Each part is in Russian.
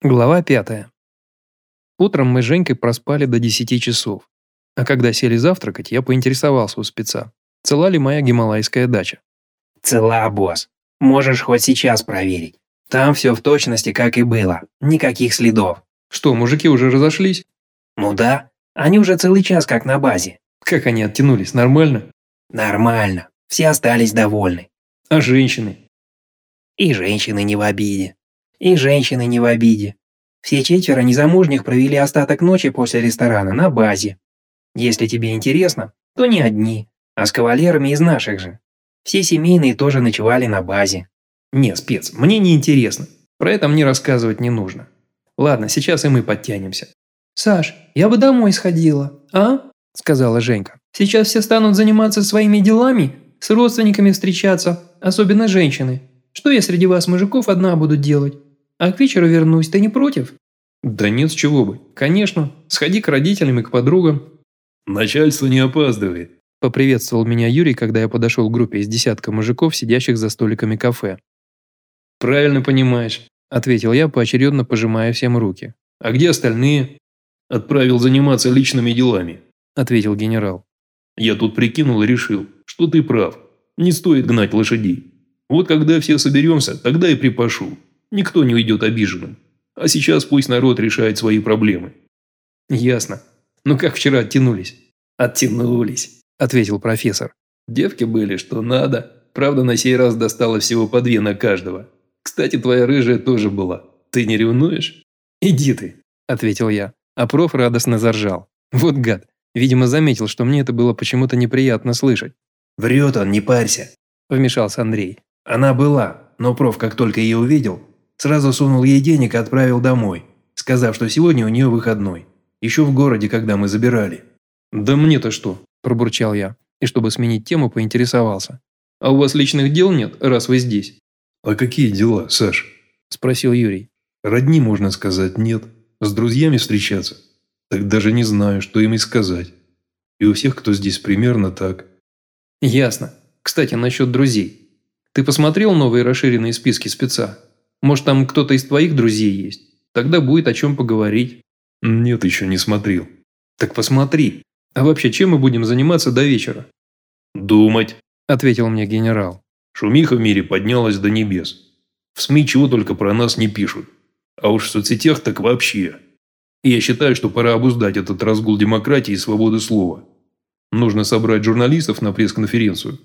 Глава 5. Утром мы с Женькой проспали до 10 часов. А когда сели завтракать, я поинтересовался у спеца, цела ли моя гималайская дача. Цела, босс. Можешь хоть сейчас проверить. Там все в точности, как и было. Никаких следов. Что, мужики уже разошлись? Ну да, они уже целый час как на базе. Как они оттянулись, нормально? Нормально. Все остались довольны. А женщины? И женщины не в обиде. И женщины не в обиде. Все четверо незамужних провели остаток ночи после ресторана на базе. Если тебе интересно, то не одни, а с кавалерами из наших же. Все семейные тоже ночевали на базе. Не, спец, мне не интересно. Про это мне рассказывать не нужно. Ладно, сейчас и мы подтянемся. «Саш, я бы домой сходила, а?» – сказала Женька. «Сейчас все станут заниматься своими делами, с родственниками встречаться, особенно женщины. Что я среди вас, мужиков, одна буду делать? А к вечеру вернусь, ты не против?» Да нет, с чего бы. Конечно, сходи к родителям и к подругам. Начальство не опаздывает. Поприветствовал меня Юрий, когда я подошел к группе из десятка мужиков, сидящих за столиками кафе. «Правильно понимаешь», – ответил я, поочередно пожимая всем руки. «А где остальные?» «Отправил заниматься личными делами», – ответил генерал. «Я тут прикинул и решил, что ты прав. Не стоит гнать лошадей. Вот когда все соберемся, тогда и припашу. Никто не уйдет обиженным. А сейчас пусть народ решает свои проблемы». «Ясно. Ну как вчера оттянулись?» «Оттянулись», – ответил профессор. «Девки были, что надо. Правда, на сей раз достало всего по две на каждого. Кстати, твоя рыжая тоже была. Ты не ревнуешь?» «Иди ты», – ответил я. А проф радостно заржал. Вот гад. Видимо, заметил, что мне это было почему-то неприятно слышать. «Врет он, не парься», – вмешался Андрей. «Она была, но проф, как только ее увидел, Сразу сунул ей денег и отправил домой, сказав, что сегодня у нее выходной. Еще в городе, когда мы забирали. «Да мне-то что?» – пробурчал я. И чтобы сменить тему, поинтересовался. «А у вас личных дел нет, раз вы здесь?» «А какие дела, Саш?» – спросил Юрий. «Родни, можно сказать, нет. С друзьями встречаться? Так даже не знаю, что им и сказать. И у всех, кто здесь, примерно так». «Ясно. Кстати, насчет друзей. Ты посмотрел новые расширенные списки спеца?» Может, там кто-то из твоих друзей есть? Тогда будет о чем поговорить». «Нет, еще не смотрел». «Так посмотри. А вообще, чем мы будем заниматься до вечера?» «Думать», – ответил мне генерал. «Шумиха в мире поднялась до небес. В СМИ чего только про нас не пишут. А уж в соцсетях так вообще. И я считаю, что пора обуздать этот разгул демократии и свободы слова. Нужно собрать журналистов на пресс-конференцию.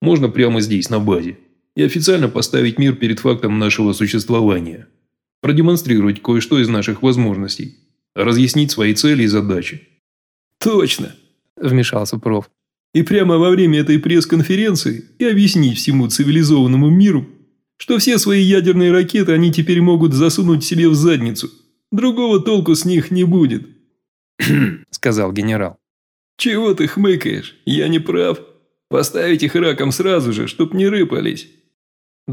Можно прямо здесь, на базе и официально поставить мир перед фактом нашего существования. Продемонстрировать кое-что из наших возможностей. Разъяснить свои цели и задачи. «Точно!» – вмешался проф. «И прямо во время этой пресс-конференции и объяснить всему цивилизованному миру, что все свои ядерные ракеты они теперь могут засунуть себе в задницу. Другого толку с них не будет». сказал генерал. «Чего ты хмыкаешь? Я не прав. Поставить их раком сразу же, чтоб не рыпались».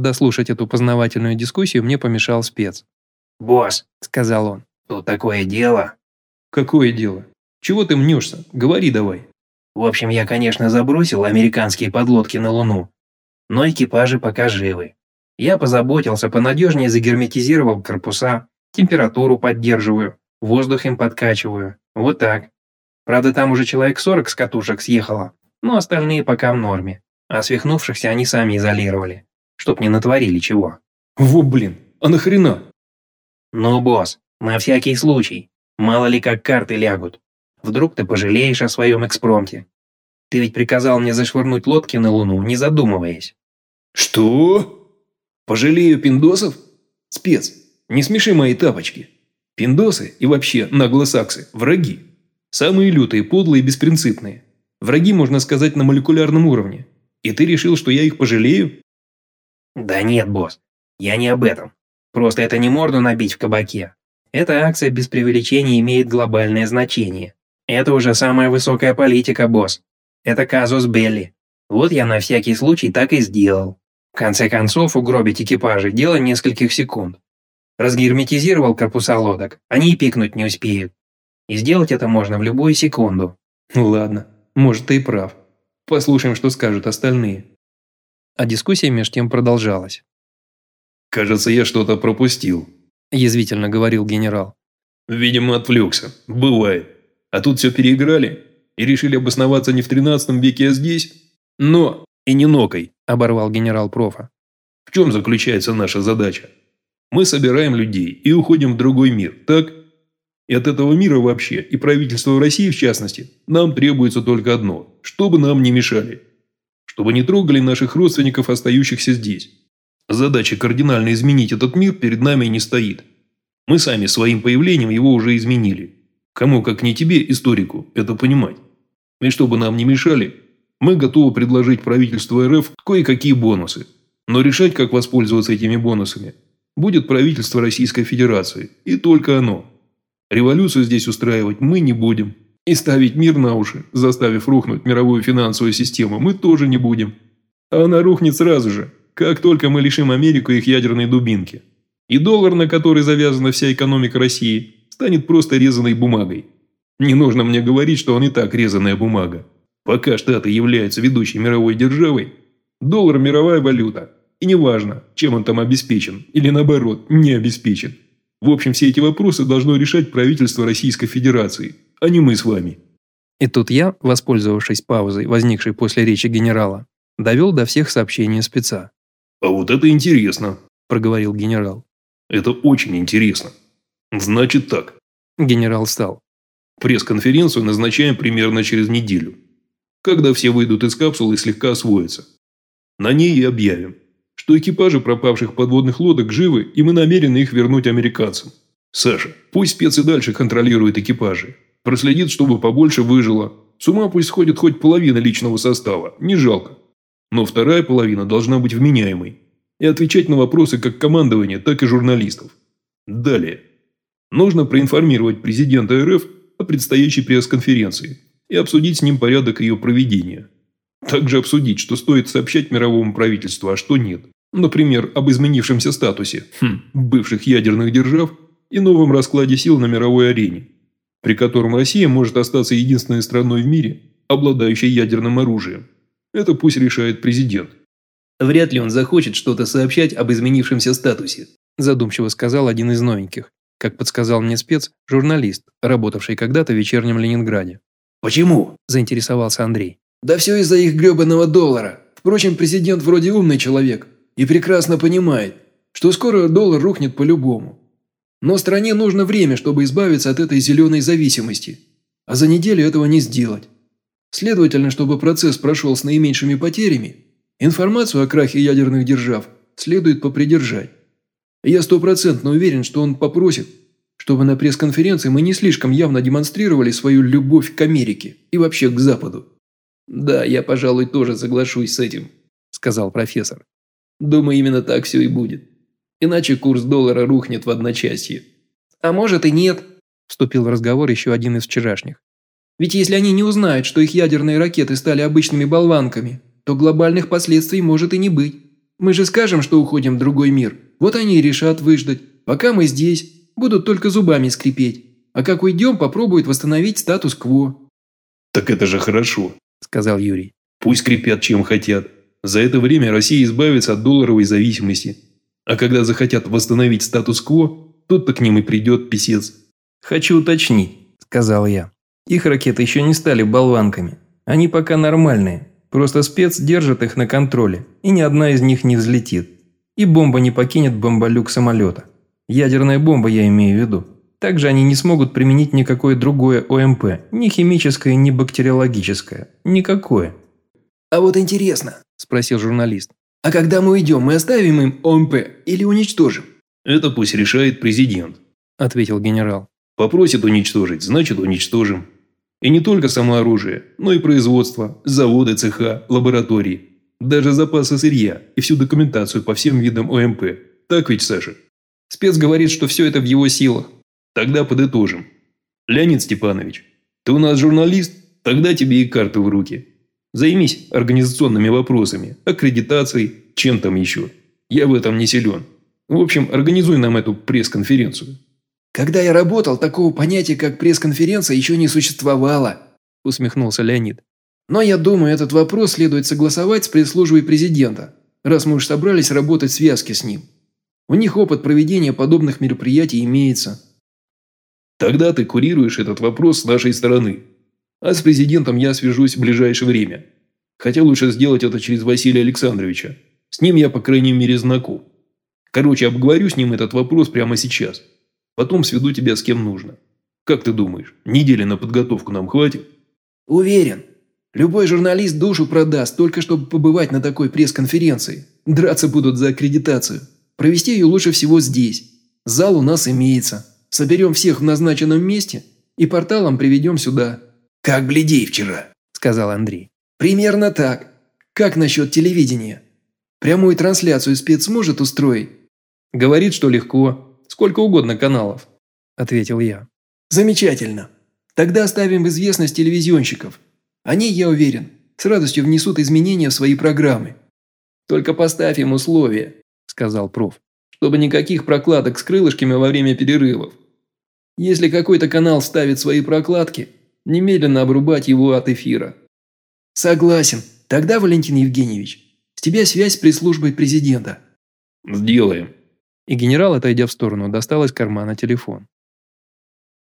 Дослушать эту познавательную дискуссию мне помешал спец. «Босс», – сказал он. «Тут такое дело». «Какое дело? Чего ты мнешься? Говори давай». «В общем, я, конечно, забросил американские подлодки на Луну, но экипажи пока живы. Я позаботился, понадежнее загерметизировал корпуса, температуру поддерживаю, воздух им подкачиваю. Вот так. Правда, там уже человек 40 с катушек съехало, но остальные пока в норме. А свихнувшихся они сами изолировали чтоб не натворили чего. Во, блин, а нахрена? Ну, босс, на всякий случай. Мало ли как карты лягут. Вдруг ты пожалеешь о своем экспромте. Ты ведь приказал мне зашвырнуть лодки на Луну, не задумываясь. Что? Пожалею пиндосов? Спец, не смеши мои тапочки. Пиндосы и вообще наглосаксы – враги. Самые лютые, подлые и беспринципные. Враги, можно сказать, на молекулярном уровне. И ты решил, что я их пожалею? Да нет, босс, я не об этом. Просто это не морду набить в кабаке. Эта акция без преувеличения имеет глобальное значение. Это уже самая высокая политика, босс. Это казус Белли. Вот я на всякий случай так и сделал. В конце концов, угробить экипажи – дело нескольких секунд. Разгерметизировал корпуса лодок, они и пикнуть не успеют. И сделать это можно в любую секунду. Ну ладно, может ты и прав. Послушаем, что скажут остальные. А дискуссия меж тем продолжалась. «Кажется, я что-то пропустил», – язвительно говорил генерал. Видимо, отвлекся. Бывает. А тут все переиграли и решили обосноваться не в 13 веке, а здесь. Но и не нокой, оборвал генерал профа. В чем заключается наша задача? Мы собираем людей и уходим в другой мир, так? И от этого мира вообще, и правительства России в частности, нам требуется только одно – чтобы нам не мешали. Чтобы не трогали наших родственников, остающихся здесь. Задача кардинально изменить этот мир перед нами не стоит. Мы сами своим появлением его уже изменили. Кому, как не тебе, историку, это понимать. И чтобы нам не мешали, мы готовы предложить правительству РФ кое-какие бонусы. Но решать, как воспользоваться этими бонусами, будет правительство Российской Федерации. И только оно. Революцию здесь устраивать мы не будем. И ставить мир на уши, заставив рухнуть мировую финансовую систему, мы тоже не будем. А она рухнет сразу же, как только мы лишим Америку их ядерной дубинки. И доллар, на который завязана вся экономика России, станет просто резаной бумагой. Не нужно мне говорить, что он и так резаная бумага. Пока Штаты являются ведущей мировой державой, доллар – мировая валюта. И неважно, чем он там обеспечен, или наоборот, не обеспечен. В общем, все эти вопросы должно решать правительство Российской Федерации, а не мы с вами. И тут я, воспользовавшись паузой, возникшей после речи генерала, довел до всех сообщения спеца. «А вот это интересно», – проговорил генерал. «Это очень интересно. Значит так». Генерал встал. «Пресс-конференцию назначаем примерно через неделю, когда все выйдут из капсулы и слегка освоятся. На ней и объявим, что экипажи пропавших подводных лодок живы, и мы намерены их вернуть американцам. Саша, пусть спец и дальше контролирует экипажи. Проследит, чтобы побольше выжило. С ума пусть сходит хоть половина личного состава, не жалко. Но вторая половина должна быть вменяемой и отвечать на вопросы как командования, так и журналистов. Далее. Нужно проинформировать президента РФ о предстоящей пресс-конференции и обсудить с ним порядок ее проведения. Также обсудить, что стоит сообщать мировому правительству, а что нет. Например, об изменившемся статусе хм, бывших ядерных держав и новом раскладе сил на мировой арене, при котором Россия может остаться единственной страной в мире, обладающей ядерным оружием. Это пусть решает президент. Вряд ли он захочет что-то сообщать об изменившемся статусе, задумчиво сказал один из новеньких, как подсказал мне спец, журналист, работавший когда-то в вечернем Ленинграде. «Почему?» – заинтересовался Андрей. Да все из-за их гребаного доллара. Впрочем, президент вроде умный человек и прекрасно понимает, что скоро доллар рухнет по-любому. Но стране нужно время, чтобы избавиться от этой зеленой зависимости. А за неделю этого не сделать. Следовательно, чтобы процесс прошел с наименьшими потерями, информацию о крахе ядерных держав следует попридержать. Я стопроцентно уверен, что он попросит, чтобы на пресс-конференции мы не слишком явно демонстрировали свою любовь к Америке и вообще к Западу. «Да, я, пожалуй, тоже соглашусь с этим», – сказал профессор. «Думаю, именно так все и будет. Иначе курс доллара рухнет в одночасье». «А может и нет», – вступил в разговор еще один из вчерашних. «Ведь если они не узнают, что их ядерные ракеты стали обычными болванками, то глобальных последствий может и не быть. Мы же скажем, что уходим в другой мир. Вот они и решат выждать. Пока мы здесь, будут только зубами скрипеть. А как уйдем, попробуют восстановить статус-кво». «Так это же хорошо», – сказал Юрий. «Пусть крепят чем хотят. За это время Россия избавится от долларовой зависимости. А когда захотят восстановить статус-кво, тут-то к ним и придет писец». «Хочу уточнить», – сказал я. «Их ракеты еще не стали болванками. Они пока нормальные. Просто спец держит их на контроле, и ни одна из них не взлетит. И бомба не покинет бомболюк самолета. Ядерная бомба я имею в виду. Также они не смогут применить никакое другое ОМП, ни химическое, ни бактериологическое. Никакое. «А вот интересно», – спросил журналист. «А когда мы уйдем, мы оставим им ОМП или уничтожим?» «Это пусть решает президент», – ответил генерал. «Попросит уничтожить, значит уничтожим. И не только само оружие, но и производство, заводы, цеха, лаборатории. Даже запасы сырья и всю документацию по всем видам ОМП. Так ведь, Саша?» Спец говорит, что все это в его силах. Тогда подытожим. Леонид Степанович, ты у нас журналист? Тогда тебе и карты в руки. Займись организационными вопросами, аккредитацией, чем там еще. Я в этом не силен. В общем, организуй нам эту пресс-конференцию. Когда я работал, такого понятия, как пресс-конференция, еще не существовало, усмехнулся Леонид. Но я думаю, этот вопрос следует согласовать с пресс-службой президента, раз мы уж собрались работать в связке с ним. У них опыт проведения подобных мероприятий имеется. Тогда ты курируешь этот вопрос с нашей стороны. А с президентом я свяжусь в ближайшее время. Хотя лучше сделать это через Василия Александровича. С ним я, по крайней мере, знаком. Короче, обговорю с ним этот вопрос прямо сейчас. Потом сведу тебя с кем нужно. Как ты думаешь, недели на подготовку нам хватит? Уверен. Любой журналист душу продаст, только чтобы побывать на такой пресс-конференции. Драться будут за аккредитацию. Провести ее лучше всего здесь. Зал у нас имеется. Соберем всех в назначенном месте и порталом приведем сюда». «Как бледей вчера», – сказал Андрей. «Примерно так. Как насчет телевидения? Прямую трансляцию спец сможет устроить?» «Говорит, что легко. Сколько угодно каналов», – ответил я. «Замечательно. Тогда оставим в известность телевизионщиков. Они, я уверен, с радостью внесут изменения в свои программы. Только поставь им условия», – сказал проф чтобы никаких прокладок с крылышками во время перерывов. Если какой-то канал ставит свои прокладки, немедленно обрубать его от эфира. Согласен. Тогда, Валентин Евгеньевич, с тебя связь с пресс-службой президента. Сделаем. И генерал, отойдя в сторону, достал из кармана телефон.